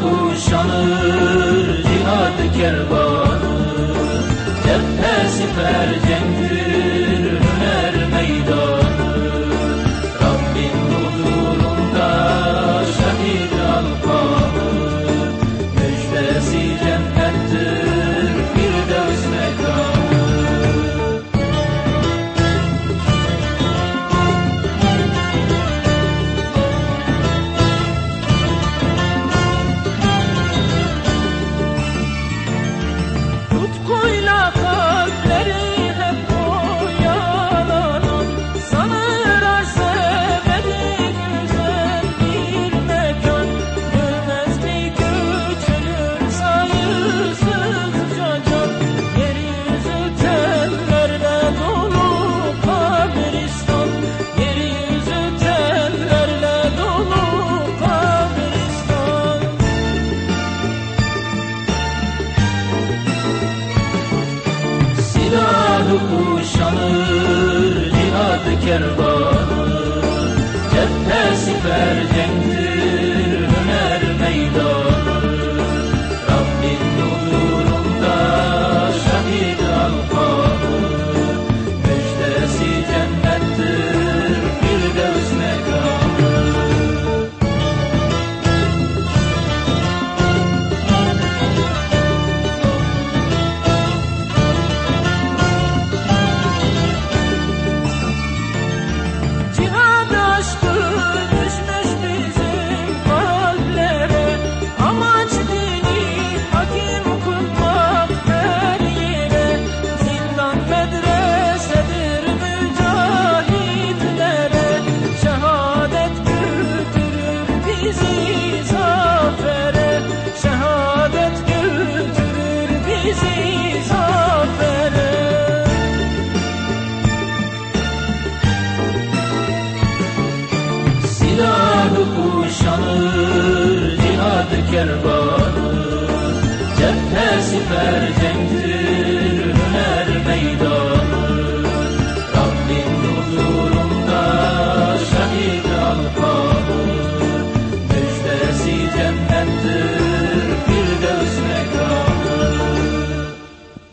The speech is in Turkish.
kuşanır cihad kervan kuşanır cihad kervanı get above.